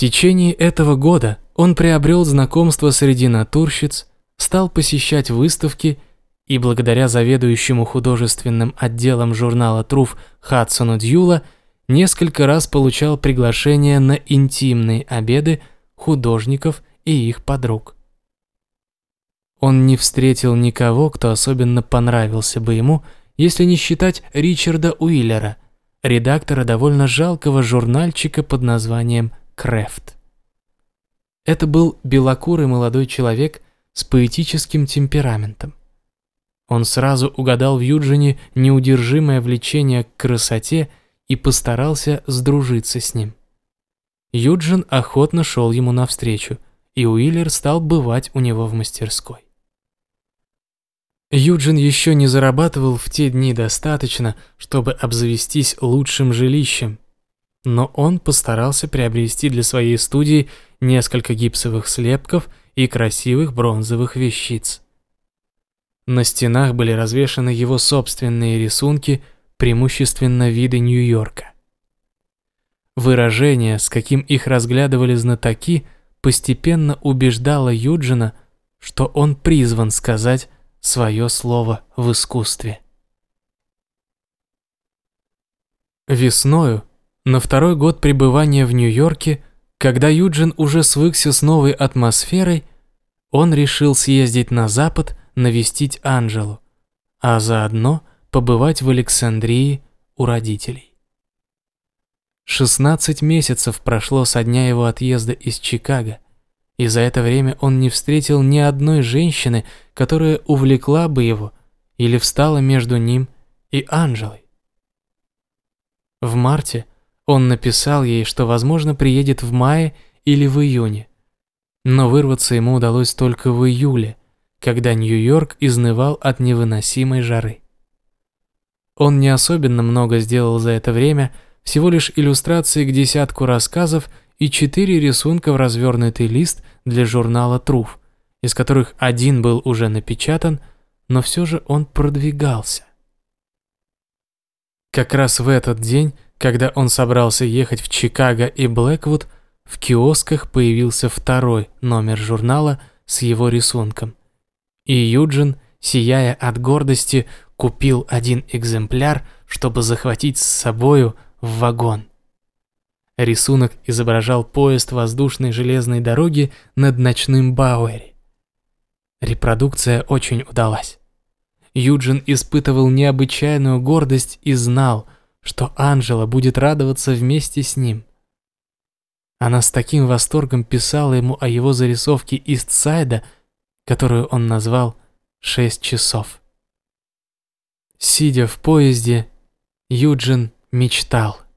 течение этого года он приобрел знакомство среди натурщиц, стал посещать выставки и благодаря заведующему художественным отделом журнала «Труф» Хадсону Дьюла несколько раз получал приглашения на интимные обеды художников и их подруг. Он не встретил никого, кто особенно понравился бы ему, если не считать Ричарда Уиллера, редактора довольно жалкого журнальчика под названием «Крэфт». Это был белокурый молодой человек с поэтическим темпераментом. Он сразу угадал в Юджине неудержимое влечение к красоте и постарался сдружиться с ним. Юджин охотно шел ему навстречу, и Уиллер стал бывать у него в мастерской. Юджин еще не зарабатывал в те дни достаточно, чтобы обзавестись лучшим жилищем, но он постарался приобрести для своей студии несколько гипсовых слепков и красивых бронзовых вещиц. На стенах были развешаны его собственные рисунки, преимущественно виды Нью-Йорка. Выражение, с каким их разглядывали знатоки, постепенно убеждало Юджина, что он призван сказать свое слово в искусстве. Весною, на второй год пребывания в Нью-Йорке, когда Юджин уже свыкся с новой атмосферой, он решил съездить на запад навестить Анжелу, а заодно побывать в Александрии у родителей. 16 месяцев прошло со дня его отъезда из Чикаго – и за это время он не встретил ни одной женщины, которая увлекла бы его или встала между ним и Анжелой. В марте он написал ей, что, возможно, приедет в мае или в июне, но вырваться ему удалось только в июле, когда Нью-Йорк изнывал от невыносимой жары. Он не особенно много сделал за это время, всего лишь иллюстрации к десятку рассказов и четыре рисунка в развернутый лист для журнала «Труф», из которых один был уже напечатан, но все же он продвигался. Как раз в этот день, когда он собрался ехать в Чикаго и Блэквуд, в киосках появился второй номер журнала с его рисунком. И Юджин, сияя от гордости, купил один экземпляр, чтобы захватить с собою в вагон. Рисунок изображал поезд воздушной железной дороги над ночным Бауэри. Репродукция очень удалась. Юджин испытывал необычайную гордость и знал, что Анжела будет радоваться вместе с ним. Она с таким восторгом писала ему о его зарисовке Истсайда, которую он назвал «Шесть часов». Сидя в поезде, Юджин мечтал –